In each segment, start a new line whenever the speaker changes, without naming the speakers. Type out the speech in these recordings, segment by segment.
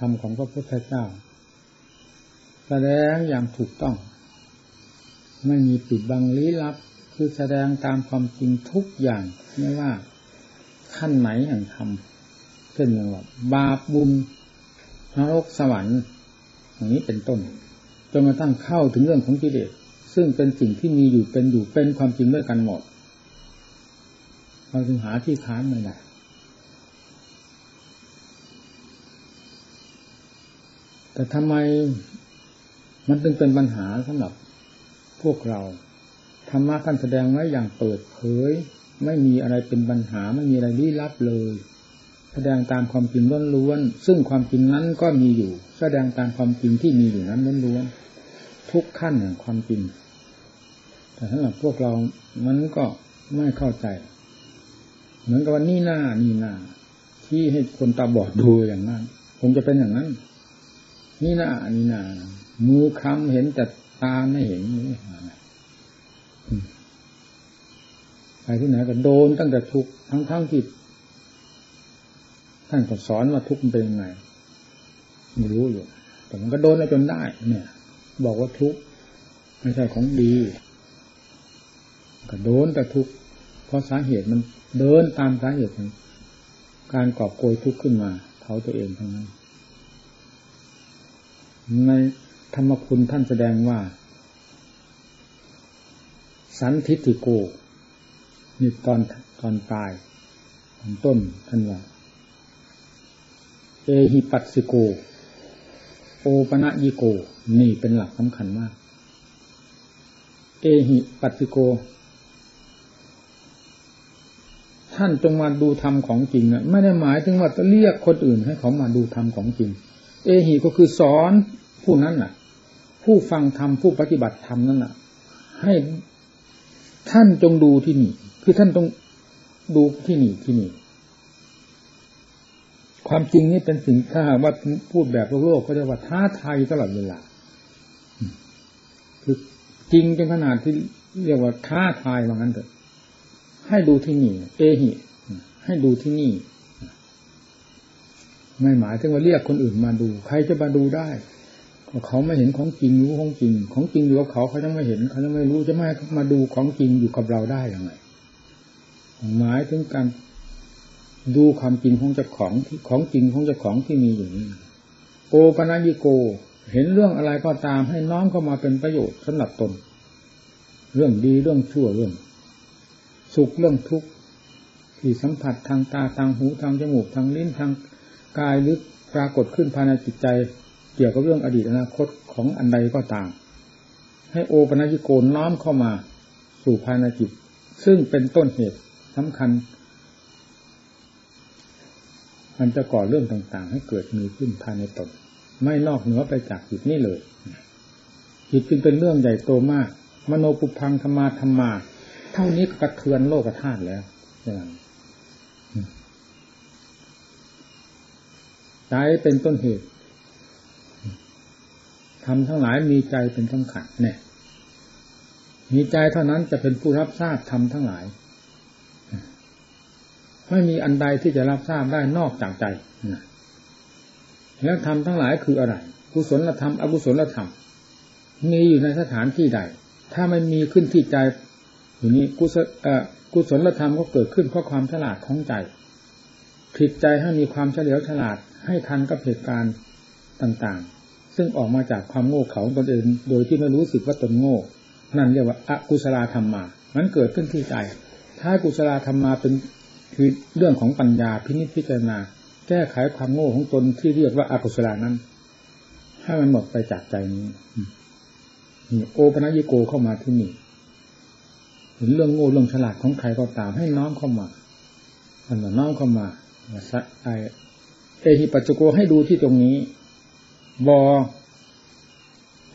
ธรรมของพระพุทธเจ้า แสดงอย่างถูกต้อง ไม่มีปิดบังลี้ลับ คือแสดงตามความจริงทุกอย่างไม่ว่าขั้นไหนแห่งธรรมเช่นอย่างว่าบาปบุญนรกสวรรค์อย่างนี้เป็นต้นจนมาตั้งเข้าถึงเรื่องของกิเลสซึ่งเป็นสิ่งที่มีอยู่เป็นอยู่เป็นความจริงด้วยกันหมดเราจึงหาที่ค้านไม่ได้ แต่ทำไมมันจึงเป็นปัญหาสำหรับพวกเราธรรมะท่านแสดงไว้อย่างเปิดเผย ไม่มีอะไรเป็นปัญหาไม่มีอะไรลี้ลับเลย แสดงตามความจริงล้วนๆซึ่งความจริงนั้นก็มีอยู่ แสดงตามความจริงที่มีอยู่นั้นล้วนๆทุกขั้นแห่งความจริงแต่สำหรับพวกเรามันก็ไม่เข้าใจ เหมือนกับว่านี่หน้านี่หน้าที่ให้คนตาบอดดูอย่างนั้นคงจะเป็นอย่างนั้น นี่หน้านี่หน้ามือคำเห็นแต่ตาไม่เห็นไปที่ไหนก็โดนตั้งแต่ทุกทั้งทั้งที่ท่านก็สอนว่าทุกเป็นยังไงไม่รู้อยู่ แต่มันก็โดนแล้วจนได้ เนี่ย บอกว่าทุกไม่ใช่ของดี ก็โดนแต่ทุกเพราะสาเหตุมันเดินตามสาเหตุของการกอบโกยทุกข์ขึ้นมาเขาตัวเองทั้งนั้น ในธรรมคุณท่านแสดงว่า สันทิติโกนี่ตอนตอนตายตอนต้นท่านว่า เอหิปัสสิโก โอปะยิโก นี่เป็นหลักสำคัญมาก เอหิปัสสิโก ท่านจงมาดูธรรมของจริงนะไม่ได้หมายถึงว่าจะเรียกคนอื่นให้เขามาดูธรรมของจริง เอหิก็คือสอนผู้นั้นน่ะ ผู้ฟังธรรมผู้ปฏิบัติธรรมนั้นน่ะ ให้ท่านจงดูที่นี่ คือท่านต้องดูที่นี่ที่นี่ ความจริงนี่เป็นสิ่งถ้าว่าพูดแบบโลกก็จะว่าท้าทายตลอดเวลาคือจริงจนขนาดที่เรียกว่าท้าทายว่างั้นเถอะให้ดูที่นี่ เอหิให้ดูที่นี่ ไม่หมายถึงว่าเรียกคนอื่นมาดู ใครจะมาดูได้เขาไม่เห็นของจริงรู้ของจริง ของจริงอยู่กับเขาเขายังไม่เห็นเขายังไม่รู้จะไม่มาดูของจริงอยู่กับเราได้ยังไงหมายถึงการดูความจริงของเจ้าของของจริงของเจ้าของที่มีอยู่นี้โอปนัญิโก เห็นเรื่องอะไรก็ตามให้น้อมเข้ามาเป็นประโยชน์สำหรับตน เรื่องดีเรื่องชั่วเรื่อง สุขเรื่องทุกข์ที่สัมผัสทางตาทางหูทางจมูกทางลิ้นทาง กายหรือปรากฏขึ้นภายในจิตใจ เกี่ยวกับเรื่องอดีตอนาคตของอันใดก็ตาม ให้โอปัญิโกน้อมเข้ามาสู่ภายในจิต ซึ่งเป็นต้นเหตุสำคัญมันจะก่อเรื่องต่างๆ ให้เกิดมีขึ้นภายในตนไม่นอกเหนือไปจากจิตนี่เลยจิตจึงเป็นเรื่องใหญ่โตมาก มโนปุพังธรรมาธรรมา เท่านี้กระเทือนโลกธาตุแล้ว ใจเป็นต้นเหตุทำทั้งหลายมีใจเป็นสำคัญเนี่ย มีใจเท่านั้นจะเป็นผู้รับทราบทำทั้งหลาย ไม่มีอันใดที่จะรับทราบได้นอกจากใจแล้วทำทั้งหลายคืออะไรกุศลธรรมอกุศลธรรมมีอยู่ในสถานที่ใด ถ้าไม่มีขึ้นที่ใจอย่างนี้กุศลกุศลธรรมก็เกิดขึ้นเพราะความฉลาดของใจ ผิดใจให้มีความเฉลียวฉลาดให้ทันกับเหตุการณ์ต่างๆ ซึ่งออกมาจากความโง่เขลาตนเองโดยที่ไม่รู้สึกว่าตนโง่ นั่นเรียกว่าอกุศลธรรมมา มันเกิดขึ้นที่ใจ ถ้ากุศลธรรมมาเป็นคือเรื่องของปัญญาพินิจพิจารณา แก้ไขความโง่ของตนที่เรียกว่าอากุศลานั้น ให้มันหมดไปจากใจนี้นี่โอปนัญิโกเข้ามาที่นี่เห็นเรื่องโง่เรื่องฉลาดของใครก็ตามให้น้อมเข้ามาอันน้อมเข้ามา เอหิปัจจุโกให้ดูที่ตรงนี้ บอ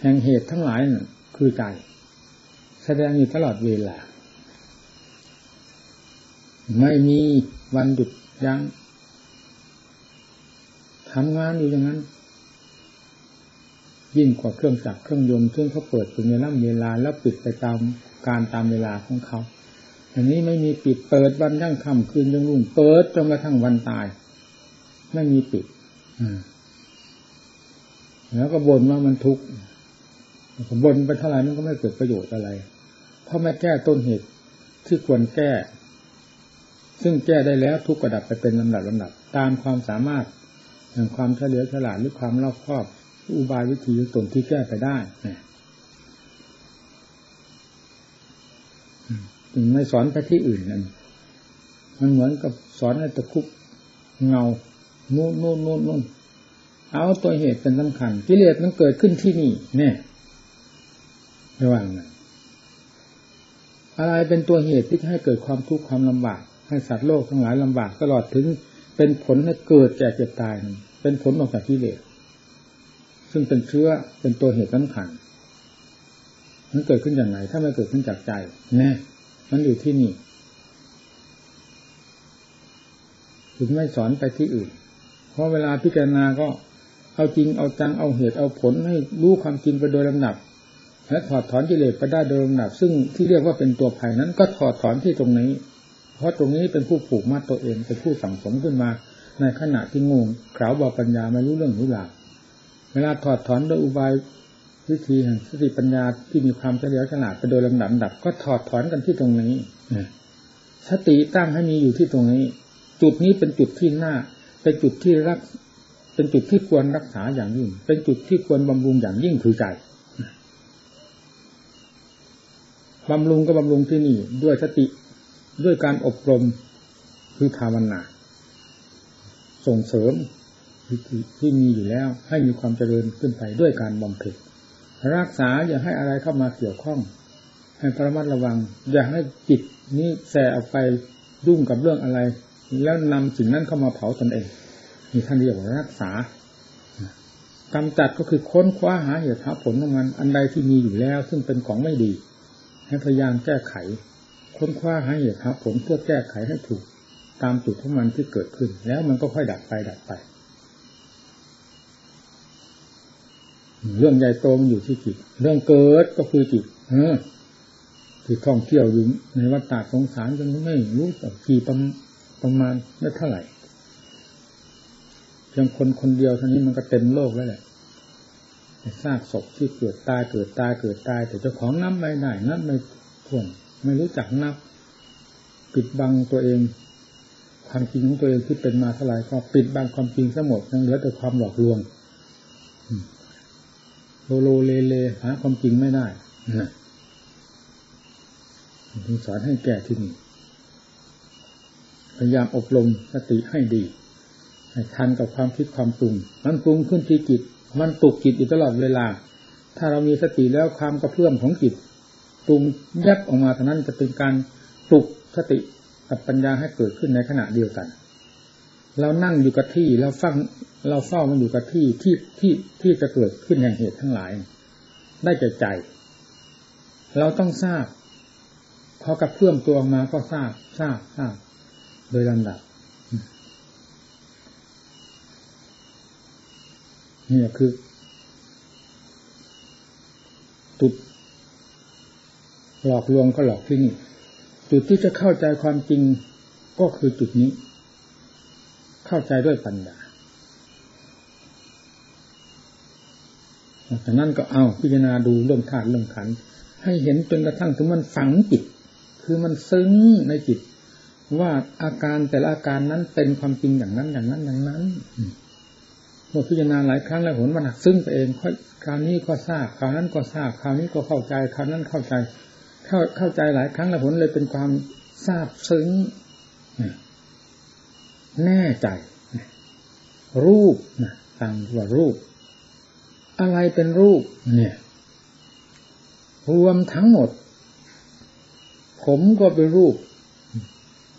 แห่งเหตุทั้งหลายคือใจแสดงอยู่ตลอดเวลา ไม่มีวันหยุดยัง้งทำงานอยู่อย่างนั้น ยิ่งกว่าเครื่องจักรเครื่องยนต์เครื่องเขาเปิดเป็นเวลาเวลาแล้วปิดไปตามการตามเวลาของเขา อันนี้ไม่มีปิดเปิดวันยั่งค่ำคืนยังรุ่งเปิดจนกระทั่งวันตาย ไม่มีปิดแล้วก็บ่นว่ามันทุกข์บ่นไปเท่าไหร่มันก็ไม่เกิดประโยชน์อะไร เพราะไม่แก้ต้นเหตุที่ควรแก้ ซึ่งแก้ได้แล้วทุกกระดับไปเป็นลำดับลำดับ ตามความสามารถแห่งความเฉลียวฉลาดหรือความรอบคอบอุบายวิธีตนที่แก้ไปได้ ไม่สอนไปที่อื่นนั่นมันเหมือนกับสอนให้ตะคุบเงานู่นนู่นนู่นนู่นเอาตัวเหตุเป็นสำคัญ กิเลสมันเกิดขึ้นที่นี่เนี่ยระวังนะอะไรเป็นตัวเหตุที่ให้เกิดความทุกข์ความลำบาก ให้สัตว์โลกทั้งหลายลำบากตลอดถึงเป็นผลให้เกิดแก่เจ็บตายเป็นผลออกจากกิเลสซึ่งเป็นเชื้อเป็นตัวเหตุสำคัญมันเกิดขึ้นอย่างไรถ้าไม่เกิดขึ้นจากใจแน่ มันอยู่ที่นี่ ถึงไม่สอนไปที่อื่น เพราะเวลาพิจารณาก็เอาจริงเอาจังเอาเหตุเอาผลให้รู้ความจริงไปโดยลำดับ และถอดถอนกิเลสไปได้โดยลำดับ ซึ่งที่เรียกว่าเป็นตัวภัยนั้น ก็ถอดถอนที่ตรงนี้ เพราะตรงนี้เป็นผู้ผูกมัดตัวเองเป็นผู้สั่งสมขึ้นมา ในขณะที่งงขาวบอปัญญาไม่รู้เรื่องรู้ราวเวลาถอดถอนโดยอุบาย วิธีแห่งสติปัญญาที่มีความเฉลียวฉลาดไปโดยลำดับดับ ก็ถอดถอนกันที่ตรงนี้สติตั้งให้มีอยู่ที่ตรงนี้ จุดนี้เป็นจุดที่หน้า เป็นจุดที่รัก เป็นจุดที่ควรรักษาอย่างยิ่ง เป็นจุดที่ควรบำรุงอย่างยิ่งคือใจบำรุงก็บำรุงที่นี่ ด้วยสติด้วยการอบรมคือภาวนาส่งเสริมที่มีอยู่แล้วให้มีความเจริญขึ้นไปด้วยการบำเพ็ญ รักษาอย่าให้อะไรเข้ามาเกี่ยวข้อง ให้ระมัดระวัง อย่าให้จิตนี้แสออกไปยุ่งกับเรื่องอะไร แล้วนำสิ่งนั้นเข้ามาเผาตนเองนี่ท่านเรียกว่ารักษากำจัดก็คือค้นคว้าหาเหตุหาผลของมันอันใดที่มีอยู่แล้ว ซึ่งเป็นของไม่ดี ให้พยายามแก้ไข ค้นคว้าหาเหตุหาผลเพื่อแก้ไขให้ถูก ตามจุดของมันที่เกิดขึ้น แล้วมันก็ค่อยดับไปดับไป เรื่องใหญ่โตมันอยู่ที่จิต เรื่องเกิดก็คือจิตเออที่ท่องเที่ยวอยู่ในวัฏฏะสงสารจนไม่รู้สักกี่ประประมาณไม่เท่าไหร่เพียงคนคนเดียวเท่านี้มันก็เต็มโลกแล้วแหละซากศพที่เกิดตายเกิดตายเกิดตาย แต่เจ้าของนับไม่ได้นับไม่ถ้วนไม่รู้จักนับ ปิดบังตัวเอง ความจริงของตัวเองที่เป็นมาเท่าไหร่ก็ปิดบังความจริงทั้งหมดยังเหลือแต่ความหลอกลวง โลโลเลเลหาความจริงไม่ได้นะถึงสอนให้แก่ที่นี่พยายามอบรมสติให้ดี ให้ทันกับความคิดความปรุง มันปรุงขึ้นที่จิต มันตุกจิตอยู่ตลอดเวลา ถ้าเรามีสติแล้วความกระเพื่อมของจิตปรุงแยบออกมาเท่านั้นจะเป็นการปลุกสติกับปัญญาให้เกิดขึ้นในขณะเดียวกัน เรานั่งอยู่กับที่เราฟังเราเฝ้ามันอยู่กับที่ที่ที่ที่จะเกิดขึ้นแห่งเหตุทั้งหลาย ได้ใจใจ เราต้องทราบพอกับเพื่อมตัวมาก็ทราบทราบทราบโดยลำดับนี่คือตุดหลอกลวงก็หลอกที่นี่ จุดที่จะเข้าใจความจริงก็คือจุดนี้ เข้าใจด้วยปัญญาจากนั้นก็เอาพิจารณาดูเรื่องธาตุเรื่องขัน ให้เห็นจนกระทั่งถึงมันฝังจิต คือมันซึ้งในจิต ว่าอาการแต่ละอาการนั้นเป็นความจริงอย่างนั้นอย่างนั้นอย่างนั้นเมื่อพิจารณาหลายครั้งแล้วผลมันหักซึ้งไปเองค่อยคราวนี้ก็ทราบคราวนั้นก็ทราบคราวนี้ก็เข้าใจคราวนั้นเข้าใจ เข้าเข้าใจหลายครั้งแล้วผลเลยเป็นความทราบซึ้ง แน่ใจ รูปนะต่างว่ารูป อะไรเป็นรูป เนี่ย รวมทั้งหมด ผมก็เป็นรูป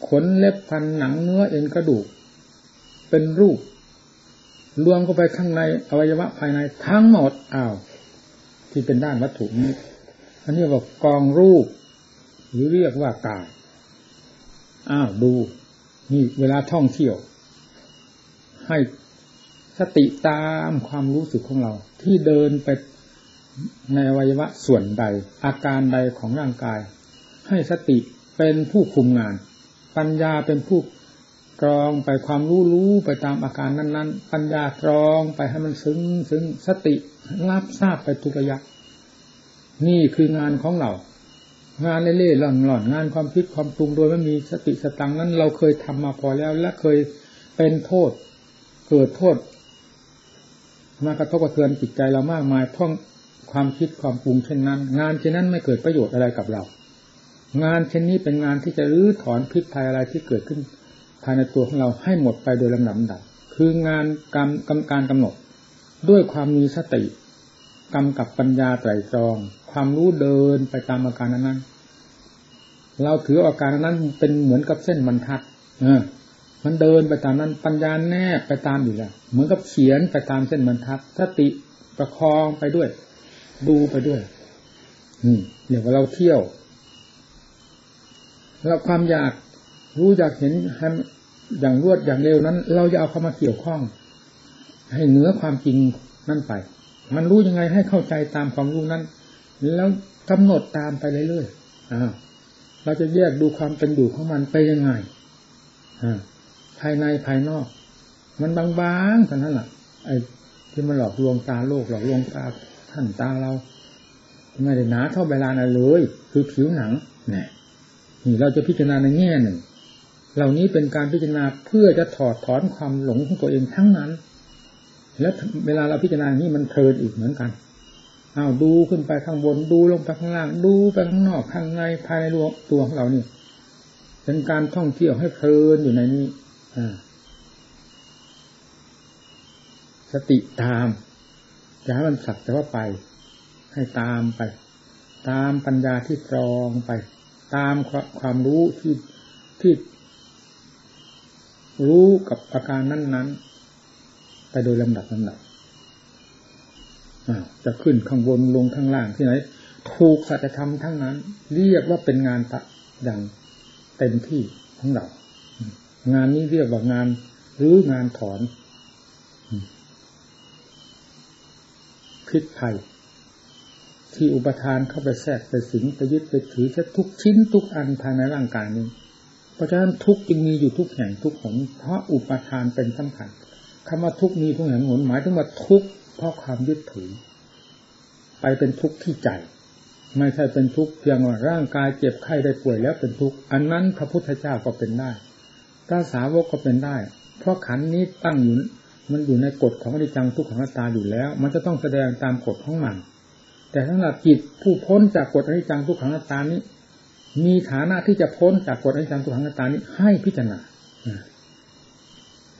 ขนเล็บพันหนังเนื้อเอ็นกระดูก เป็นรูป รวมเข้าไปข้างในอวัยวะภายในทั้งหมดอ้าวที่เป็นด้านวัตถุนี้อันนี้บอกกองรูป หรือเรียกว่ากายอ้าวดู นี่เวลาท่องเที่ยว ให้สติตามความรู้สึกของเรา ที่เดินไปในอวัยวะส่วนใด อาการใดของร่างกาย ให้สติเป็นผู้คุมงาน ปัญญาเป็นผู้กรองไปความรู้รู้ไปตามอาการนั้น ๆ ปัญญากรองไปให้มันซึ้งซึ้งสติรับทราบไปทุกระยะ นี่คืองานของเรา งานเล่ๆหล่อนงานความคิดความปรุงโดยไม่มีสติสตังนั้น เราเคยทำมาพอแล้ว และเคยเป็นโทษ เกิดโทษมากระทบกระเทือนจิตใจเรามากมายเพราะความคิดความปรุงเช่นนั้น งานเช่นนั้นไม่เกิดประโยชน์อะไรกับเรา งานเช่นนี้เป็นงานที่จะรื้อถอนพิษภัยอะไรที่เกิดขึ้นภายในตัวของเราให้หมดไปโดยลำดับดับคืองานกรรมกรรมการกำหนด ด้วยความมีสติกำกับปัญญาไตรตรอง ความรู้เดินไปตามอาการนั้นเราถืออาการนั้นเป็นเหมือนกับเส้นบรรทัด เออ มันเดินไปตามนั้นปัญญาแนบไปตามอยู่แล้วเหมือนกับเขียนไปตามเส้นบรรทัดสติประคองไปด้วย ดูไปด้วย อืมเดี๋ยวเราเที่ยวเราความอยากรู้อยากเห็นอย่างรวดอย่างเร็วนั้น เราจะเอาเข้ามาเกี่ยวข้อง ให้เหนือความจริงนั่นไป มันรู้ยังไงให้เข้าใจตามความรู้นั้น แล้วกำหนดตามไปเรื่อยๆเราจะแยกดูความเป็นอยู่ของมันไปยังไงภายในภายนอก มันบางๆเท่านั้นแหละไอ้ที่มันหลอกลวงตาโลกหลอกลวงตาท่านตาเราไม่ได้หนาเท่าเวลานะเลย คือผิวหนังเนี่ยนี่เราจะพิจารณาในแง่หนึ่ง เหล่านี้เป็นการพิจารณาเพื่อจะถอดถอนความหลงของตัวเองทั้งนั้น แล้วเวลาเราพิจารณาอย่างนี้มันเพลินอีกเหมือนกัน เอาดูขึ้นไปข้างบนดูลงไปข้างล่าง ดูไปข้างนอกข้างในภายในตัวของเรานี่เป็นการท่องเที่ยวให้เพลินอยู่ในนี้สติตามจะให้มันสักแต่ว่าไป ให้ตามไป ตามปัญญาที่ตรองไป ตามความรู้ที่ที่รู้กับอาการนั้น ๆ ไปโดยลำดับลำดับ จะขึ้นข้างบนลงข้างล่างที่ไหนถูกสัจธรรมทั้งนั้น เรียกว่าเป็นงานตะอย่างเต็มที่ของเรา งานนี้เรียกว่างานหรืองานถอนพิษภัย ที่อุปทานเข้าไปแทรกไปสิงไปยึดไปถือแค่ทุกชิ้นทุกอันภายในร่างกายนี้เพราะฉะนั้นทุกจึงมีอยู่ทุกแห่งทุกหนเพราะอุปทานเป็นสำคัญคำว่าทุกมีทุกแห่งหนหมายถึงว่าทุก เพราะความยึดถือ ไปเป็นทุกข์ที่ใจ ไม่ใช่เป็นทุกข์เพียงว่าร่างกายเจ็บไข้ได้ป่วยแล้วเป็นทุกข์อันนั้นพระพุทธเจ้าก็เป็นได้พระสาวกก็เป็นได้ เพราะขันนี้ตั้งอยู่มันอยู่ในกฎของอนิจจังทุกขังตาอยู่แล้ว มันจะต้องแสดงตามกฎของมัน แต่สำหรับจิตผู้พ้นจากกฎอนิจจังทุกขังตานี้ มีฐานะที่จะพ้นจากกฎอนิจจังทุกขังตานี้ ให้พิจารณา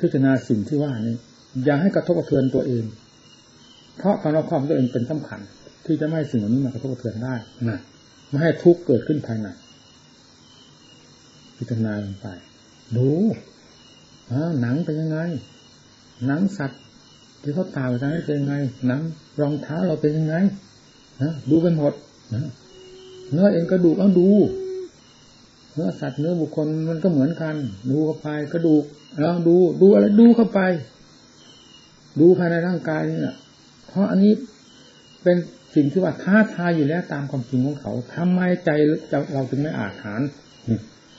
พิจารณาสิ่งที่ว่านี้อย่าให้กระทบกระเทือนตัวเอง เพราะความรอบคอบตัวเองเป็นสำคัญ ที่จะไม่ให้สิ่งเหล่านี้มากระทบกระเทือนได้นะไม่ให้ทุกข์เกิดขึ้นภายในพิจารณาลงไป ดูหนังเป็นยังไง หนังสัตว์ที่เขาตายไปทางนี้เป็นยังไง หนังรองเท้าเราเป็นยังไงนะดูเป็นหมดนะเนื้อเองก็ดูเอาดู เนื้อสัตว์เนื้อบุคคลมันก็เหมือนกัน ดูเข้าไปก็ดูแล้วดู ดูอะไรดูเข้าไป ดูภายในร่างกายนี่แหละ ราะอันนี้เป็นสิ่งที่ว่าท้าทายอยู่แล้วตามความจริงของเขาทำไมใจเราจึงไม่อาจหาร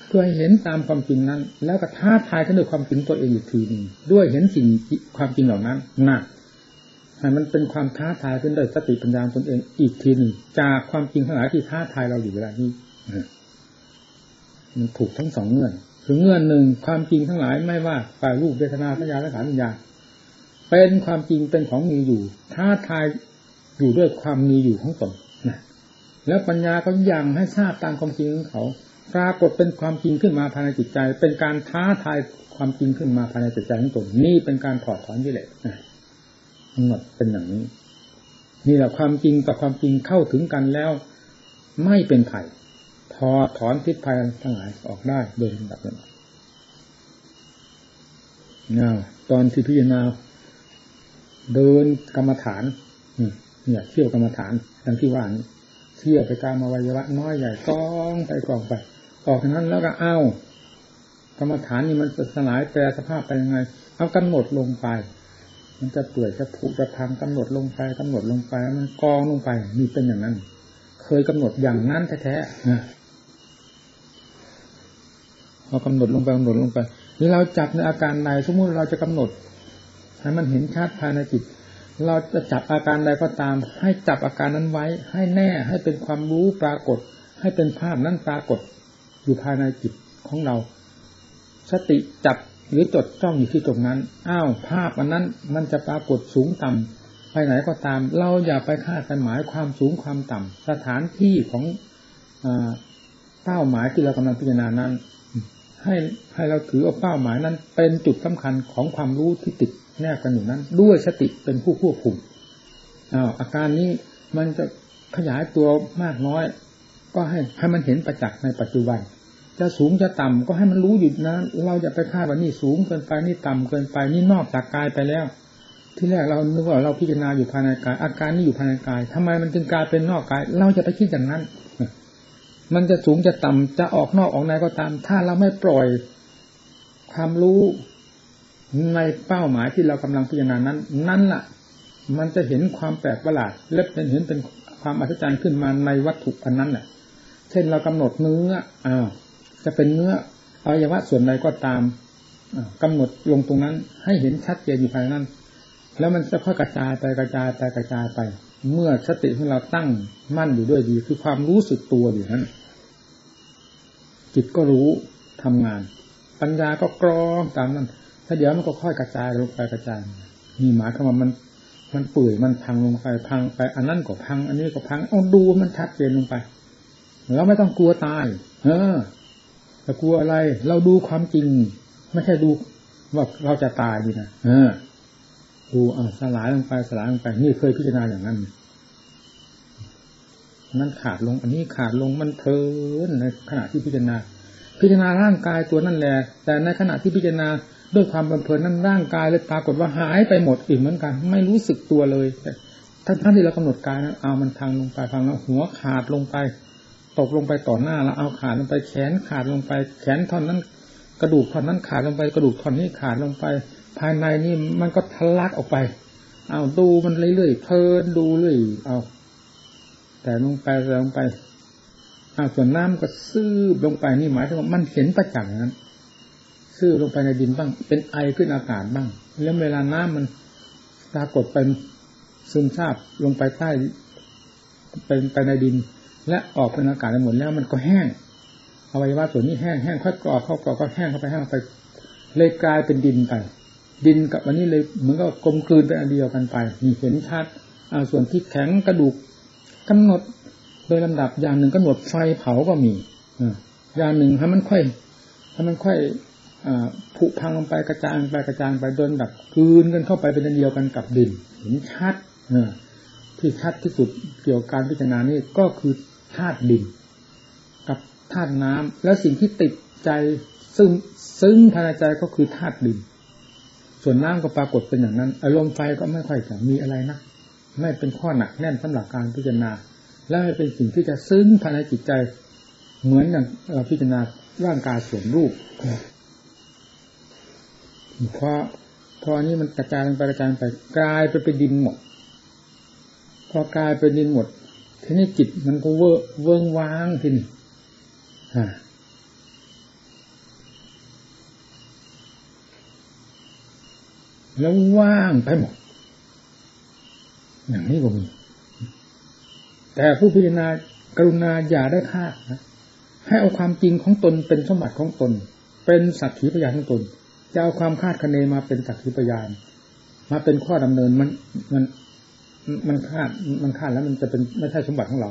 เพื่อให้เห็นตามความจริงนั้น แล้วก็ท้าทายกันด้วยความจริงตัวเองอีกทีนึงด้วยเห็นสิ่งความจริงเหล่านั้นนะให้มันเป็นความท้าทายขึ้นด้วยสติปัญญาตนเองอีกทีหนึ่งจากความจริงทั้งหลายที่ท้าทายเราอยู่เวลานี้มันถูกทั้งสองเงื่อนคือเงื่อนหนึ่งความจริงทั้งหลายไม่ว่าฝ่ายรูปเวทนาสัญญาและขันธ์ญา เป็นความจริงเป็นของมีอยู่ ท้าทายอยู่ด้วยความมีอยู่ของตนนะแล้วปัญญาก็ยังให้ทราบตามความจริงของเขา ปรากฏเป็นความจริงขึ้นมาภายในจิตใจ เป็นการท้าทายความจริงขึ้นมาภายในจิตใจของตนนี่เป็นการถอดถอนกิเลสทั้งหมดเป็นอย่างนี้นี่แหละความจริงกับความจริงเข้าถึงกันแล้ว ไม่เป็นไผ่ถอถอนพิษภัยทั้งหลายออกได้โดยลำดับนั้นนาตอนที่พิจารณา เดินกรรมฐานเนี่ยเที่ยวกรรมฐานดังที่ว่านเที่ยวไปการมาวัยวะน้อยใหญ่กองไปกองไป ออกนั้นแล้วก็เอ้ากรรมฐานนี่มันสลายแปลสภาพไปยังไง เอากำหนดลงไป มันจะเปื่อยจะผุจะพังกำหนดลงไปกำหนดลงไปมันกองลงไปนี่เป็นอย่างนั้น เคยกำหนดอย่างนั้นแท้ๆนะพอกำหนดลงไปกำหนดลงไปนี่เราจับในอาการใดสมมติเราจะกำหนด ให้มันเห็นชัดภายในจิต เราจะจับอาการใดก็ตาม ให้จับอาการนั้นไว้ ให้แน่ให้เป็นความรู้ปรากฏ ให้เป็นภาพนั้นปรากฏ อยู่ภายในจิตของเรา สติจับหรือจดจ้องอยู่ที่ตรงนั้น อ้าวภาพอันนั้นมันจะปรากฏสูงต่ำไปไหนก็ตาม เราอย่าไปคาดกันหมายความสูงความต่ำสถานที่ของเป้าหมายที่เรากำลังพิจารณานั้น ให้ให้เราถือว่าเป้าหมายนั้น เป็นจุดสำคัญของความรู้ที่ติด แนบกันอยู่นั้น ด้วยสติเป็นผู้ควบคุมอ้าวอาการนี้มันจะขยายตัวมากน้อย ก็ให้ให้มันเห็นประจักษ์ในปัจจุบัน จะสูงจะต่ำก็ให้มันรู้อยู่นะเราจะไปคาดว่านี่สูงเกินไปนี่ต่ำเกินไปนี่นอกจากกายไปแล้ว ที่แรกเรานึกว่าเราพิจารณาอยู่ภายในกาย อาการนี้อยู่ภายในกายทำไมมันจึงกลายเป็นนอกกาย เราจะไปคิดอย่างนั้น มันจะสูงจะต่ำจะออกนอกออกในก็ตาม ถ้าเราไม่ปล่อยความรู้ ในเป้าหมายที่เรากำลังพิจารณานั้น นั่นแหละมันจะเห็นความแปลกประหลาดและเป็นเห็นเป็นความอัศจรรย์ขึ้นมาในวัตถุอันนั้นแหละ เช่นเรากำหนดเนื้ออ้าวจะเป็นเนื้ออวัยวะส่วนใดก็ตามกำหนดลงตรงนั้น ให้เห็นชัดเจนอยู่ภายในนั้น แล้วมันจะค่อยกระจายไปกระจายไปกระจายไป เมื่อสติของเราตั้งมั่นอยู่ด้วยดี คือความรู้สึกตัวอยู่นั้นจิตก็รู้ทำงาน ปัญญาก็กรองตามนั้น ถ้าเดี๋ยวมันก็ค่อยกระจายลงไปกระจายมีหมายความว่ามันมันเปื่อยมันพังลงไปพังไปอันนั้นก็พัง อันนี้ก็พังเอาดูมันชัดเจนลงไปเราไม่ต้องกลัวตาย เออจะกลัวอะไร เราดูความจริง ไม่ใช่ดูว่าเราจะตายดีนะเออ ดูอ่าสลายลงไปสลายลงไปนี่เคยพิจารณาอย่างนั้นนั้นขาดลง อันนี้ขาดลงมันเทินในขณะที่พิจารณา พิจารณาร่างกายตัวนั่นแหละแต่ในขณะที่พิจารณา ด้วยความบันเพลินนั้นร่างกายเลยปรากฏว่าหายไปหมดอีกเหมือนกัน ไม่รู้สึกตัวเลยทั้งทั้งที่เรากำหนดกายนั้นเอามันทางลงไปพังแล้วหัวขาดลงไป ตกลงไปต่อหน้าแล้วเอาขาดลงไปแขนขาดลงไป แขนท่อนนั้น กระดูกท่อนนั้นขาดลงไป กระดูกท่อนนี้ขาดลงไป ภายในนี่มันก็ทะลักออกไป เอาดูมันเรื่อยๆเพลินดูเรื่อยเอาแต่ลงไปลงไปเอาส่วนน้ำก็ซื้อลงไปนี่หมายถึงว่ามันเห็นประจักษ์นั้น ซื้อลงไปในดินบ้าง เป็นไอขึ้นอากาศบ้าง แล้วเวลาน้ำมันปรากฏเป็นซึมซาบลงไปใต้เป็นไปในดิน และออกเป็นอากาศไปหมดแล้วมันก็แห้งอวัยวะส่วนนี้แห้งแห้งค่อยกรอบเข้ากรอบก็แห้งเข้าไปแห้งไปเลยกลายเป็นดินไป ดินกับวันนี้เลยเหมือนก็กลมกลืนเป็นอันเดียวกันไปมีเห็นชัดส่วนที่แข็งกระดูกกำหนดโดยลำดับอย่างหนึ่งกำหนดไฟเผาก็มีอย่างหนึ่งให้มันค่อยให้มันค่อย ผุพังลงไปกระจายไปกระจายไปโดนดับคืนกันเข้าไปเป็นเดียวกันกับดินเห็นชัดที่ชัดที่สุดเกี่ยวกับการพิจารณานี่ก็คือธาตุดิน กับธาตุน้ำแล้วสิ่งที่ติดใจซึ่งซึ่งภายในใจก็คือธาตุดิน ส่วนน้ำก็ปรากฏเป็นอย่างนั้น อารมณ์ไฟก็ไม่ค่อยจะมีอะไรนะไม่เป็นข้อหนักแน่นสำหรับการพิจารณา และไม่เป็นสิ่งที่จะซึ้งภายในจิตใจ เหมือนอย่างพิจารณาร่างกายส่วนรูป พอพอนี้มันกระจายไปกระจายไปกลายไปเป็นดินหมด พอกลายเป็นดินหมดทีนี้จิตมันก็เวอเวิงว้างทีนี้แล้วว่างไปหมด อย่างนี้ก็มี แต่ผู้พิจารณากรุณาอย่าได้คาดนะให้เอาความจริงของตนเป็นสมบัติของตน เป็นสักขีพยานของตน จะเอาความคาดคะเนมาเป็นสักขีพยาน มาเป็นข้อดำเนินมันมัน มันคาดมันคาดแล้วมันจะเป็นไม่ใช่สมบัติของเรา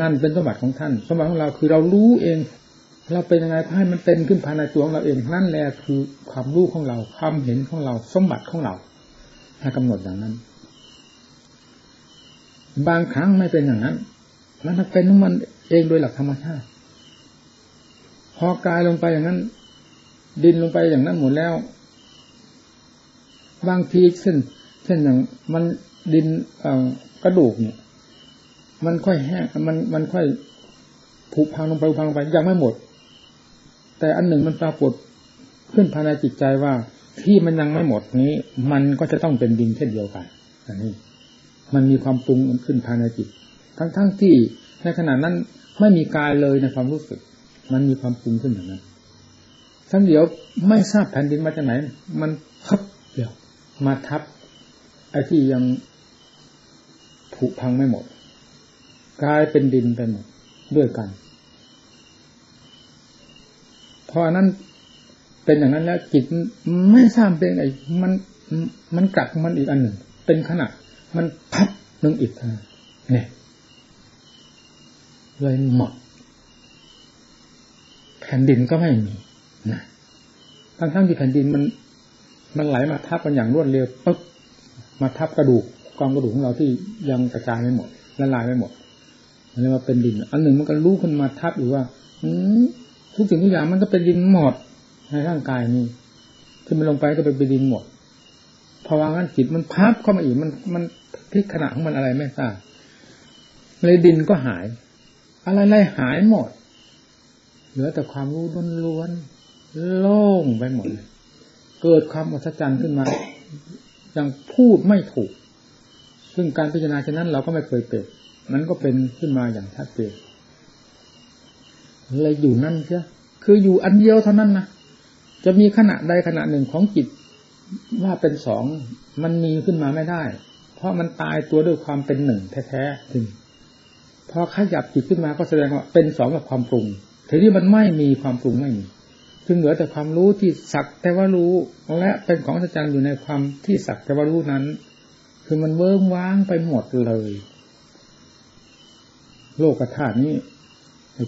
นั่นเป็นสมบัติของท่าน สมบัติของเราคือเรารู้เอง เราเป็นยังไงให้มันเป็นขึ้นภายในตัวของเราเองนั่นแหละคือความรู้ของเราความเห็นของเราสมบัติของเราถ้ากำหนดอย่างนั้น บางครั้งไม่เป็นอย่างนั้นแล้วมันเป็นของมันเองโดยหลักธรรมชาติพอกายลงไปอย่างนั้น ดินลงไปอย่างนั้นหมดแล้ว บางทีเช่นเช่นอย่างมันดินกระดูกเนี่ย มันค่อยแห้งมันมันค่อยผุพังลงไปผุพังลงไปยังไม่หมด แต่อันหนึ่งมันปรากฏขึ้นภายในจิตใจว่าที่มันยังไม่หมดนี้ มันก็จะต้องเป็นดินเช่นเดียวกัน อันนี้ มันมีความปรุงขึ้นภายในจิต ทั้งๆทที่ในขณะนั้นไม่มีกายเลยในความรู้สึก มันมีความปรุงขึ้นอย่างนั้น ทั้งเดียวไม่ทราบแผ่นดินมาจากไหน มันพับเดียวมาทับไอ้ที่ยังผุพังไม่หมด กลายเป็นดินไปหมดด้วยกันพอนั้นเป็นอย่างนั้นแล้วจิตไม่ทราบเป็นไงมันมันกลับมันอีกอันหนึ่ง เป็นขณะมันพับนึงอีกเนี่ยเลยหมดแผ่นดินก็ไม่มี ทั้งทั้งที่แผ่นดินมัน มันไหลมาทับกันอย่างรวดเร็วปุ๊บมาทับกระดูกกองกระดูกของเราที่ยังกระจายไม่หมดละลายไม่หมดเรียกว่าเป็นดิน อันหนึ่งมันก็รู้ขึ้นมาทับอยู่ว่า อืทุกสิ่งทุกอย่างมันก็เป็นดินหมดในร่างกายนี้ที่มันลงไปก็เป็นดินหมดพอวางนั้นจิตมันพับเข้ามาอีกมันมันพลิกขณะของมันอะไรไม่ทราบเลยดินก็หาย อะไรไรหายหมดเหลือแต่ความรู้ล้วน โล่งไปหมด เกิดความอัศจรรย์ขึ้นมา ยังพูดไม่ถูก ซึ่งการพิจารณาเช่นนั้นเราก็ไม่เคยเป็นนั้นก็เป็นขึ้นมาอย่างชัดเจนเลยอยู่นั่นเชียคืออยู่อันเดียวเท่านั้นนะจะมีขณะใดขณะหนึ่งของจิตว่าเป็นสองมันมีขึ้นมาไม่ได้ เพราะมันตายตัวด้วยความเป็นหนึ่งแท้ๆถึงพอขยับจิตขึ้นมาก็แสดงว่าเป็นสองกับความปรุงทีนี้มันไม่มีความปรุงไม่มี จึงเหลือแต่ความรู้ที่สักแต่ว่ารู้ และเป็นของสัจจันอยู่ในความที่สักแต่ว่ารู้นั้น คือมันเวิ้งว้างไปหมดเลย โลกธาตุนี้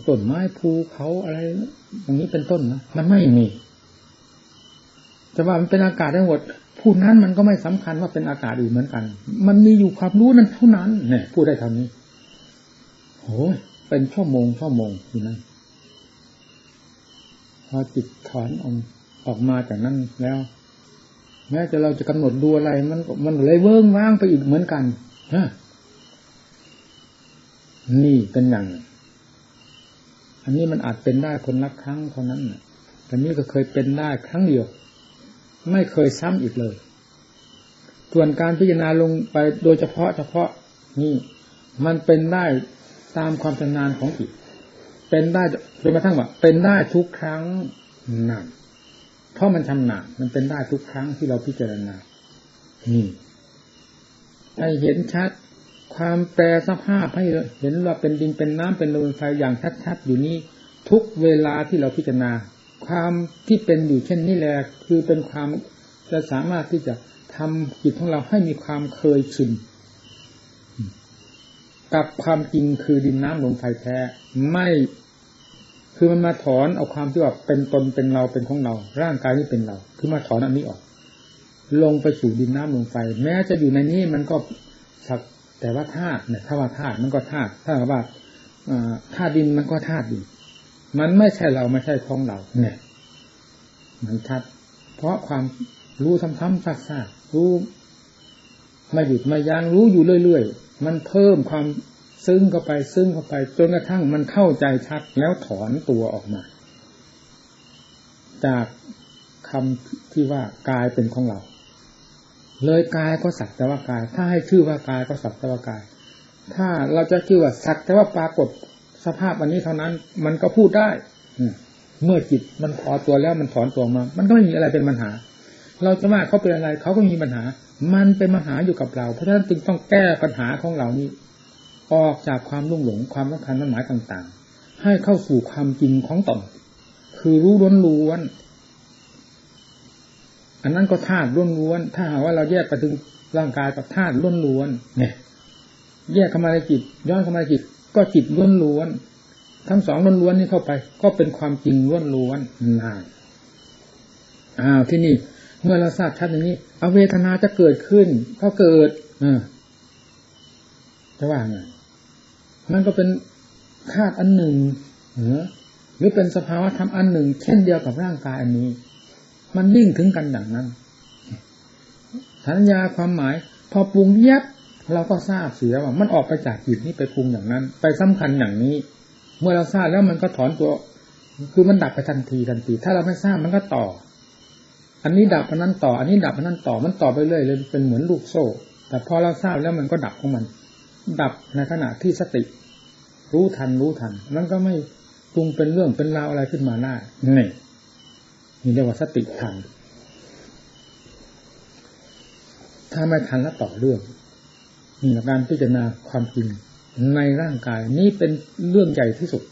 ต้นไม้ภูเขาอะไรอย่างนี้เป็นต้นนะมันไม่มีแต่ว่ามันเป็นอากาศได้งหมดพูดนั้นมันก็ไม่สำคัญว่าเป็นอากาศอื่นเหมือนกัน มันมีอยู่ความรู้นั้นเท่านั้นเนี่ยพูดได้เท่านี้โอ้ยเป็นชั่วโมงชั่วโมงอยู่นั่น พอจิตถอนออกออกมาจากนั้นแล้ว แม้จะเราจะกำหนดดูอะไร มันมันเลยเวิ้งว่างไปอีกเหมือนกันฮะนี่เป็นอย่างอันนี้มันอาจเป็นได้คนละครั้งเท่านั้นแต่นี่ก็เคยเป็นได้ครั้งเดียว ไม่เคยซ้ำอีกเลย ส่วนการพิจารณาลงไปโดยเฉพาะเฉพาะนี่ มันเป็นได้ตามความชำนาญของจิต เป็นได้จนกระทั่งว่าเป็นได้ทุกครั้งนั่นเพราะมันชำนาญมันเป็นได้ทุกครั้งที่เราพิจารณา นี่ให้เห็นชัด ความแปรสภาพให้เห็นว่าเป็นดินเป็นน้ำเป็นลมไฟอย่างชัดๆอยู่นี้ ทุกเวลาที่เราพิจารณา ความที่เป็นอยู่เช่นนี้แหละคือเป็นความจะสามารถที่จะทำจิตของเราให้มีความเคยชิน กับความจริงคือดินน้ำลมไฟแท้ไม่ คือมันมาถอนเอาความที่ว่าเป็นตนเป็นเราเป็นของเรา ร่างกายนี้เป็นเรา คือมาถอนอันนี้ออก ลงไปสู่ดินน้ำลมไฟ แม้จะอยู่ในนี้มันก็สักแต่ว่าธาตุเนี่ยถ้าว่าธาตุมันก็ธาตุถ้าว่าธาตุดินมันก็ธาตุดินมันไม่ใช่เราไม่ใช่ของเรา เนี่ย มันชัด เพราะความรู้ซ้ำๆซักๆรู้ ไม่หยุดไม่ยั้งรู้อยู่เรื่อยๆ มันเพิ่มความซึ้งเข้าไปซึ้งเข้าไปจนกระทั่งมันเข้าใจชัดแล้วถอนตัวออกมา จากคำที่ว่ากายเป็นของเรา เลยกายก็สักแต่ว่ากาย ถ้าให้ชื่อว่ากายก็สักแต่ว่ากาย ถ้าเราจะชื่อว่าสักแต่ว่าปรากฏสภาพอันนี้เท่านั้น มันก็พูดได้เมื่อจิตมันพอตัวแล้วมันถอนตัวมา มันก็ไม่มีอะไรเป็นปัญหา เราจะว่าเขาเป็นอะไรเขาก็มีปัญหา มันเป็นปัญหาอยู่กับเรา เพราะฉะนั้นจึงต้องแก้ปัญหาของเรานี้ ออกจากความลุ่งหลงความสำคัญมั่นหมายต่าง ๆ ให้เข้าสู่ความจริงของตนคือรู้ล้วนล้วนอันนั้นก็ธาตุล้วนๆถ้าหากว่าเราแยกไปถึงร่างกายกับธาตุล้วนๆเนี่ย แยกเข้ามาในจิตย้อนเข้ามาในจิตก็จิตล้วนๆทั้งสองล้วนๆนี่เข้าไป ก็เป็นความจริงล้วนๆนานอ้าวที่นี่ เมื่อเราทราบชัดอย่างนี้อาเวทนาจะเกิดขึ้น ก็เกิดอจะว่าไงมันก็เป็นธาตุอันหนึ่งหรือเป็นสภาวะธรรมอันหนึ่ง เช่นเดียวกับร่างกายอันนี้ มันยิ่งถึงกันอย่างนั้น สัญญาความหมาย พอปรุงยับเราก็ทราบเสียว่ามันออกไปจากจิตนี้ไปปรุงอย่างนั้น ไปสำคัญอย่างนี้ เมื่อเราทราบแล้วมันก็ถอนตัว คือมันดับไปทันทีทันที ถ้าเราไม่ทราบมันก็ต่อ อันนี้ดับอันนั้นต่อ อันนี้ดับอันนั้นต่อมันต่อไปเรื่อยเลยเป็นเหมือนลูกโซ่ แต่พอเราทราบแล้วมันก็ดับของมัน ดับในขณะที่สติ รู้ทันรู้ทันมันก็ไม่ปรุงเป็นเรื่องเป็นราวอะไรขึ้นมาได้นี่นี่เรียกว่าสติทันถ้าไม่ทันแล้วต่อเรื่องนี่การพิจารณาความจริงในร่างกายนี้เป็นเรื่องใหญ่ที่สุด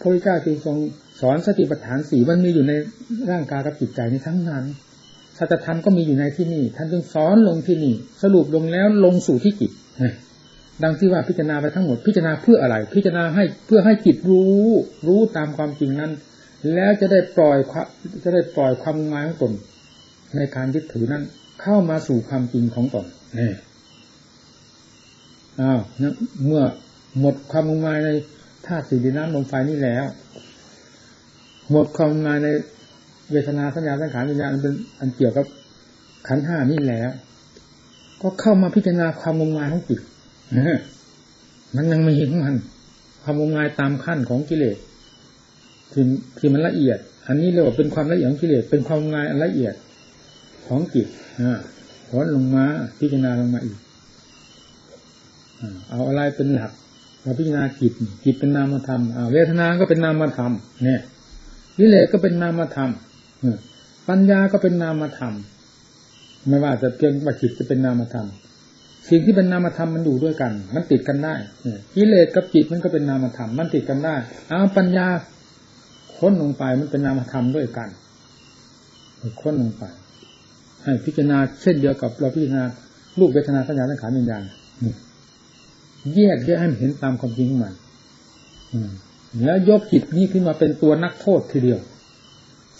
พระพุทธเจ้าจึงทรง สอนสติปัฏฐานสี่มันมีอยู่ในร่างกายกับจิตใจในทั้งนั้นสัจธรรมก็มีอยู่ในที่นี่ ท่านจึงสอนลงที่นี่ สรุปลงแล้วลงสู่ที่จิตดังที่ว่าพิจารณาไปทั้งหมดพิจารณาเพื่ออะไร พิจารณาให้เพื่อให้จิตรู้ รู้ตามความจริงนั้น แล้วจะได้ปล่อยจะได้ปล่อยความงายของตน ในการยึดถือนั้น เข้ามาสู่ความจริงของตนนี่อ้าวเมื่อหมดความงมงายในธาตุสี่ดินน้ำลมไฟนี่แล้ว หมดความงมายในเวทนาสัญญาสังขารวิญญาณเป็นอันเกี่ยวกับขันห้านี่แล้ว ก็เข้ามาพิจารณาความงมงายของจิตมันยังไม่เห็นมัน ความงมงายตามขั้นของกิเลสที่ที่มันละเอียด อันนี้เรียกว่าเป็นความละเอียดของกิเลสเป็นความงมงายอันละเอียดของจิตถอนลงมาพิจารณาลงมาอีกเอาอะไรเป็นหลักเราพิจารณาจิตจิตเป็นนามธรรมเวทนาก็เป็นนามธรรมเนี่ย วิเลก็เป็นนามธรรมปัญญาก็เป็นนามธรรมไม่ว่าจะเพียงว่าจิตจะเป็นนามธรรมสิ่งที่เป็นนามธรรมมันอยู่ด้วยกัน มันติดกันได้กิเลสกับจิตมันก็เป็นนามธรรมมันติดกันได้เอาปัญญาค้นลงไปมันเป็นนามธรรมด้วยกันค้นลงไป ให้พิจารณาเช่นเดียวกับเราพิจารณารูปเวทนาสัญญาสังขารวิญญาณแยกแยกให้เห็นตามความจริงของมัน แล้วยกจิตนี้ขึ้นมาเป็นตัวนักโทษทีเดียว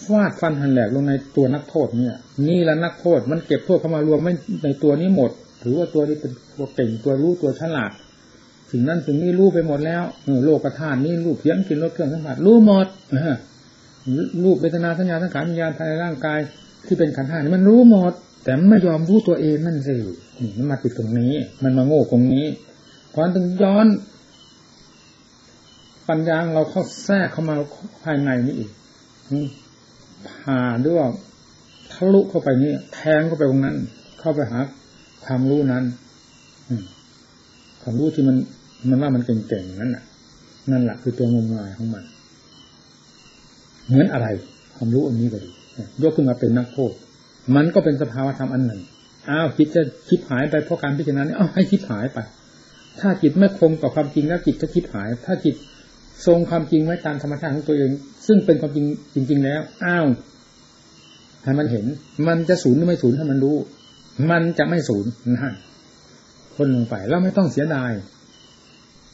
ฟาดฟันหันแหลกลงในตัวนักโทษเนี่ย นี่ละนักโทษมันเก็บโทษเข้ามารวมไม่ในตัวนี้หมด ถือว่าตัวนี้เป็นตัวเก่งตัวรู้ตัวฉลาดสิ่งนั้นสิ่งนี้รู้ไปหมดแล้วโลกธาตุนี้รูปเพียงกินรสเครื่องสัมผัสรู้หมดรูปเวทนาสัญญาสังขารวิญญาณภายในร่างกาย ที่เป็นขันธ์ห้านี่มันรู้หมด แต่ไม่ยอมรู้ตัวเองนั่นสิมันมาติดตรงนี้ มันมาโง่ตรงนี้เพราะถึงย้อน ปัญญาเราเข้าแทรกเข้ามาภายในนี่อีกผ่าด้วยว่าทะลุเข้าไปนี่แทงเข้าไปตรงนั้น เข้าไปหาความรู้นั้นความรู้ที่มันมันว่ามันเก่งๆนั่นแหละนั่นแหละคือตัวงมงายของมัน เหมือนอะไร ความรู้อันนี้ก็ดียกขึ้นมาเป็นนักโทษมันก็เป็นสภาวะธรรมอันหนึ่งอ้าวคิดจะคิดหายไปเพราะการพิจารณาเนี่ยอ้าวให้คิดหายไป ถ้าจิตไม่คงต่อความจริงแล้วจิตจะคิดหาย ถ้าจิต ทรงความจริงไว้ตามธรรมชาติของตัวเอง ซึ่งเป็นความจริงจริง ๆ แล้ว อ้าวให้มันเห็น มันจะศูนย์หรือไม่ศูนย์ให้มันรู้ มันจะไม่ศูนย์นะคนลงไปแล้วไม่ต้องเสียดาย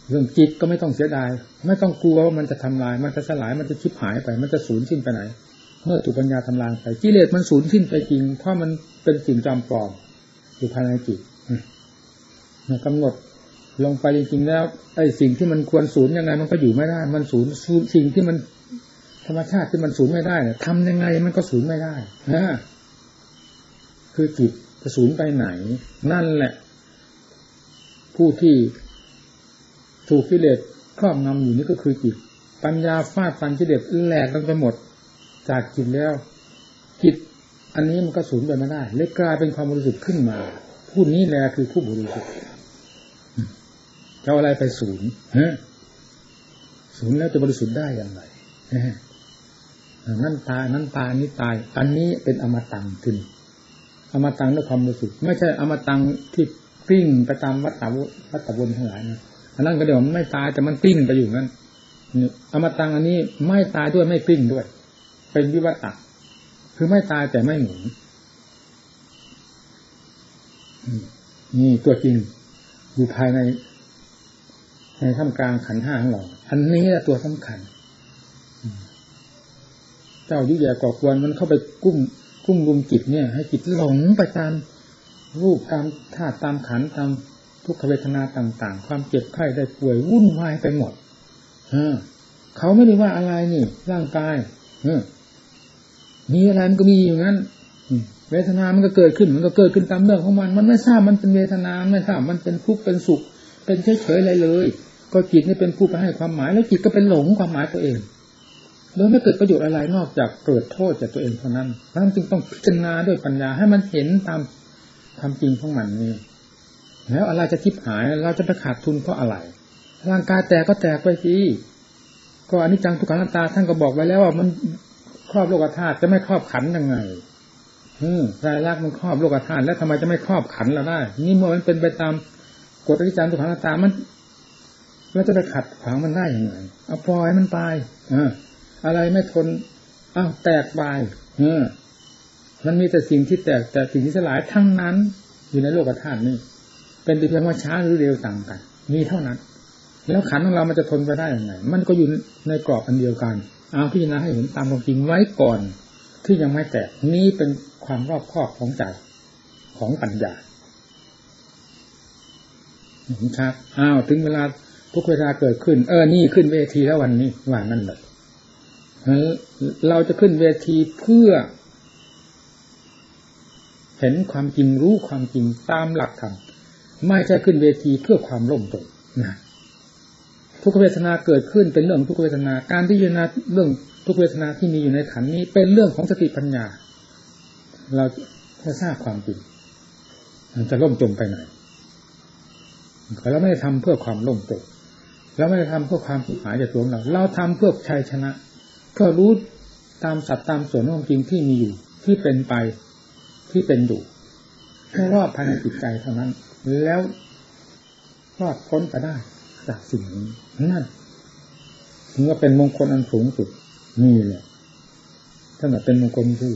เรื่องจิตก็ไม่ต้องเสียดาย ไม่ต้องกลัวว่ามันจะทำลาย มันจะสลาย มันจะชิบหายไป มันจะสูญสิ้นไปไหน เมื่อถูกปัญญาทำลายไปกิเลสมันสูญสิ้นไปจริง เพราะมันเป็นสิ่งจำปลอมอยู่ภายในจิตกำหนด ลงไปจริงๆแล้วไอ้สิ่งที่มันควรศูนย์ยังไง มันก็อยู่ไม่ได้ มันศูนย์สิ่งที่มันธรรมชาติที่มันศูนย์ไม่ได้เนี่ยทำยังไงมันก็ศูนย์ไม่ได้นะคือจิตจะศูนย์ไปไหน นั่นแหละ ผู้ที่ถูกกิเลสครอบงำอยู่นี่ก็คือจิต ปัญญาฟาดฟันกิเลสแหลกลงไปหมด จากจิตแล้ว จิต อันนี้มันก็สูญไปไม่ได้เลยกลายเป็นความบริสุทธิ์ขึ้นมา ผู้นี้แหละคือผู้บริสุทธิ์ จะอะไรไปศูนย์ฮะศูนย์แล้วจะบริสุทธิ์ได้อย่างไรนั่นตายนั่นตายนี้ตาย อันนี้เป็นอมตังขึ้นอมตังด้วยความบริสุทธิ์ไม่ใช่อมตังที่กลิ้งไปตามวัฏฏะวัฏฏะวนทั้งหลายนะอันนั้นก็เดี๋ยวมันไม่ตายแต่มันกลิ้งไปอยู่นั้นอมตังอันนี้ไม่ตายด้วยไม่กลิ้งด้วย เป็นวิวัตะคือไม่ตายแต่ไม่หมุนนี่ตัวจริงอยู่ภายใน ในท่ามกลางขันห้าของเรา อันนี้แหละตัวสำคัญ เจ้ายุ่ยแย่ก่อควรมันเข้าไปกุ้มกุ้มรุมจิตเนี่ย ให้จิตหลงไปตามรูปตามธาตุตามขันตามทุกขเวทนาต่าง ๆ ความเจ็บไข้ได้ป่วยวุ่นวายไปหมดเขาไม่ได้ว่าอะไรนี่ ร่างกายมีอะไรมันก็มีอย่างนั้นเวทนามันก็เกิดขึ้น มันก็เกิดขึ้นตามเรื่องของมัน มันไม่ทราบมันเป็นเวทนาไม่ทราบมันเป็นทุกข์เป็นสุข เป็นเฉยๆอะไรเลย ก็จิตนี่เป็นผู้ไปให้ความหมาย แล้วจิตก็เป็นหลงความหมายตัวเองโดยไม่เกิดประโยชน์อะไรนอกจากเกิดโทษจากตัวเองเท่านั้นเพรานั้นจึงต้องพิจารณาด้วยปัญญาให้มันเห็นตามความจริงของมันนี่ แล้วอะไรจะทิพหายเราจะไปขาดทุนเพราะอะไร ร่างกายแตกก็แตกไปสิ ก็อนิจจังทุกขังตาท่านก็บอกไว้แล้วว่ามันครอบโลกธาตุจะไม่ครอบขันยังไงอืมรายลักมันครอบโลกธาตุแล้วทำไมจะไม่ครอบขันเราได้ นี่เมื่อมันเป็นไปตาม กฎอนิจจังทุกขังตามันแล้วจะไปขัดขวางมันได้อยังไงเอาปล่อยมันไปอ่าอะไรไม่ทนอ้าวแตกไปเออมันมีแต่สิ่งที่แตกแต่สิ่งที่สลายทั้งนั้น อยู่ในโลกธาตุนี่เป็นเพียงว่าช้าหรือเร็วต่างกัน มีเท่านั้น แล้วขันของเรามันจะทนไปได้อยังไงมันก็อยู่ในกรอบอันเดียวกันเอาพิจารณาให้เห็นตามความจริงไว้ก่อน ที่ยังไม่แตกนี้เป็นความรอบคอบของใจของปัญญา เห็นชัดอ้าวถึงเวลาทุกเวลาเกิดขึ้น เออนี่ขึ้นเวทีแล้ววันนี้ว่านั่นเลยเราจะขึ้นเวทีเพื่อ เห็นความจริงรู้ความจริงตามหลักธรรมไม่ใช่ขึ้นเวทีเพื่อความล่มจมนะทุกเวทนาเกิดขึ้นเป็นเรื่องทุกเวทนา การพิจารณาเรื่องทุกเวทนาที่มีอยู่ในขันนี้ เป็นเรื่องของสติปัญญา เราจะทราบความจริงมันจะล่มจมไปไหน เราไม่ได้ทำเพื่อความล่มจมเราไม่ได้ทำเพื่อความหายจากตัวเรา เราทำเพื่อชัยชนะ เพื่อรู้ตามสัตว์ตามส่วนของจริงที่มีอยู่ ที่เป็นไปที่เป็นอยู่แค่รอบภายในจิตใจเท่านั้น แล้วรอดพ้นไปได้จากสิ่งนี้นั่นถึงว่าเป็นมงคลอันสูงสุดนี่แหละท่านเป็นมงคลที่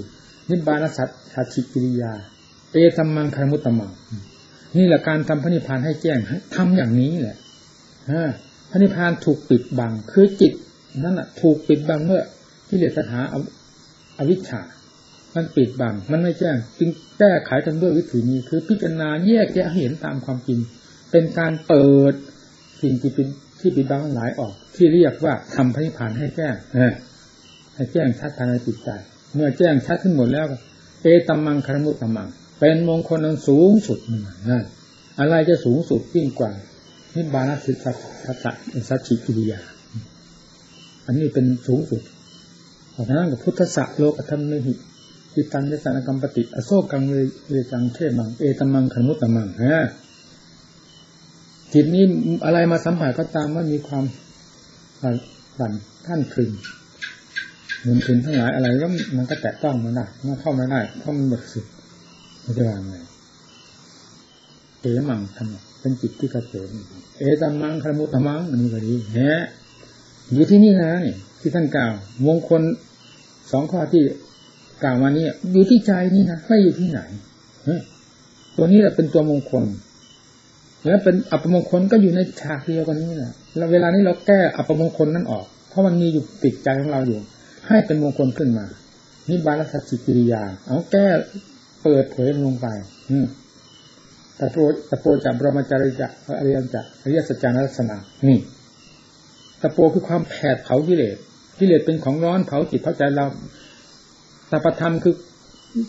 นิบานสัตชาชิกิริยา เอตัมมังคารมุตตมัง นี่แหละการทำพระนิพพานให้แจ้งทำอย่างนี้แหละพระนิพพานถูกปิดบัง คือจิตนั่นแหะถูกปิดบังเมื่อที่เลสถาอวิชชา มันปิดบัง มันไม่แจ้ง จึงแก้ไขกันด้วยวิธีนี้ คือพิจารณาแยกแยะเห็นตามความจริง เป็นการเปิดสิ่งที่เป็นที่ปิดบังหลายออก ที่เรียกว่าทำพระนิพพานให้แจ้งให้แจ้งชัดภายในจิตใจ เมื่อแจ้งชัดขึ้นหมดแล้ว เอตัมมังคารมุตตัมมัง เป็นมงคลอันสูงสุดนั่นอะไรจะสูงสุดยิ่งกว่านิบานสิสัตตะสัจจิกิริยา อันนี้เป็นสูงสุดเพราะฉะนั้นกับพุทธะโลกธรรมนิหิจิตังยสันกรรมปฏิอโศกังเวจังเทมังเอตมังคารมุตตัมมังฮะจิตนี้อะไรมาสัมผัสก็ตามว่ามีความสั่นท่านพึงเหมือนพึงทั้งหลายอะไรก็มันก็แตะต้องมันได้มันเข้าม่ได้เพราะมันหมดสิทธิ์ มันจะวางไงเอมังทำเป็นจิตที่กระเสมเอตัมมังคารมุตมังอันนี้ก็ดีแฮะอยู่ที่นี่นะนี่ที่ท่านกล่าว มงคลสองข้อที่กล่าวมานี้อยู่ที่ใจนี่นะไม่อยู่ที่ไหนตัวนี้แหละเป็นตัวมงคล แล้วเป็นอัปมงคลก็อยู่ในฉากเดียวกันนี่แหละแล้วเวลานี้เราแก้อัปมงคลนั้นออก เพราะมันมีอยู่ติดใจของเราอยู่ ให้เป็นมงคลขึ้นมานิบาลสัจจิกิริยา เอาแก้ เปิดเผยลงไป อืมตะโพตะโพจับบรมจาริจะอริยจักอริยสัจจานัสนานี่ตะโพคือความแผดเผากิเลสกิเลสเป็นของร้อนเผาจิตเผาใจเราตปธรรมคือ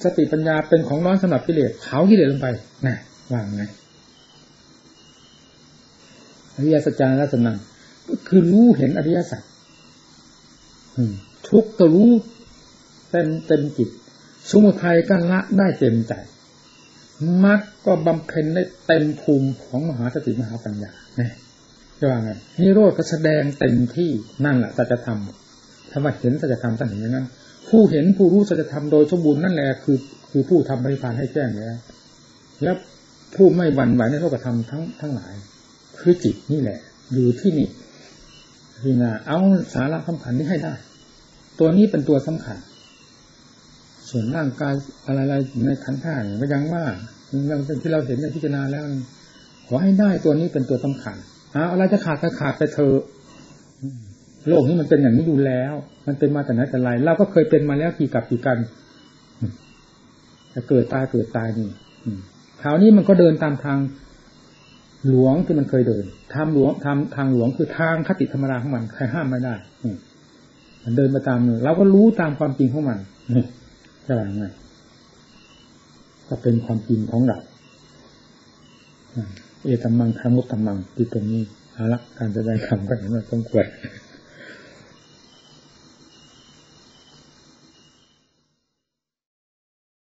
สติปัญญาเป็นของร้อนสำหรับกิเลสเผากิเลสลงไปนะว่างไงอริยสัจจานัสนังก็คือรู้เห็นอริยสัจทุกก็รู้เต็มเต็มจิต สมุทัยก็ละได้เต็มใจมรรคก็บำเพ็ญได้เต็มภูมิของมหาสติมหาปัญญาเนี่ยจะว่าไงนิโรธก็แสดงเต็มที่นั่นแหละสัจธรรมถ้าว่าเห็นสัจธรรมท่านเห็นอย่างนั้น ผู้เห็นผู้รู้สัจธรรมโดยสมบูรณ์นั่นแหละคือ คือผู้ทำปฏิพานให้แจ้งแล้ว แล้วผู้ไม่หวั่นไหวในโลกธรรมทั้งทั้งหลาย คือจิตนี่แหละ อยู่ที่นี่พี่นาเอาสาระสำคัญนี้ให้ได้ ตัวนี้เป็นตัวสำคัญ ส่วนร่างกายอะไรๆในขันธ์ท่านี่ยก็ยังว่าเป็นที่เราเห็นในพิจารณาแล้ว ขอให้ได้ตัวนี้เป็นตัวสำคัญเอาอะไรจะขาดก็ขาดไปเถอะโลกนี้มันเป็นอย่างนี้อยู่แล้ว มันเป็นมาแต่ไหนแต่ไรเราก็เคยเป็นมาแล้วกี่กับกี่กันจะเกิดตายเกิดตายนี่คราวนี้มันก็เดินตามทางหลวงที่มันเคยเดินทำหลวงทำทางหลวงคือทางคติธรรมดาของมันใครห้ามไม่ได้มันเดินมาตามเราก็รู้ตามความจริงของมัน จะว่าไงก็เป็นความจริงของเราเอตัมมังคามุตตัมมังที่ตรงนี้เอาละการแสดงคำก็เห็นว่าต้องควร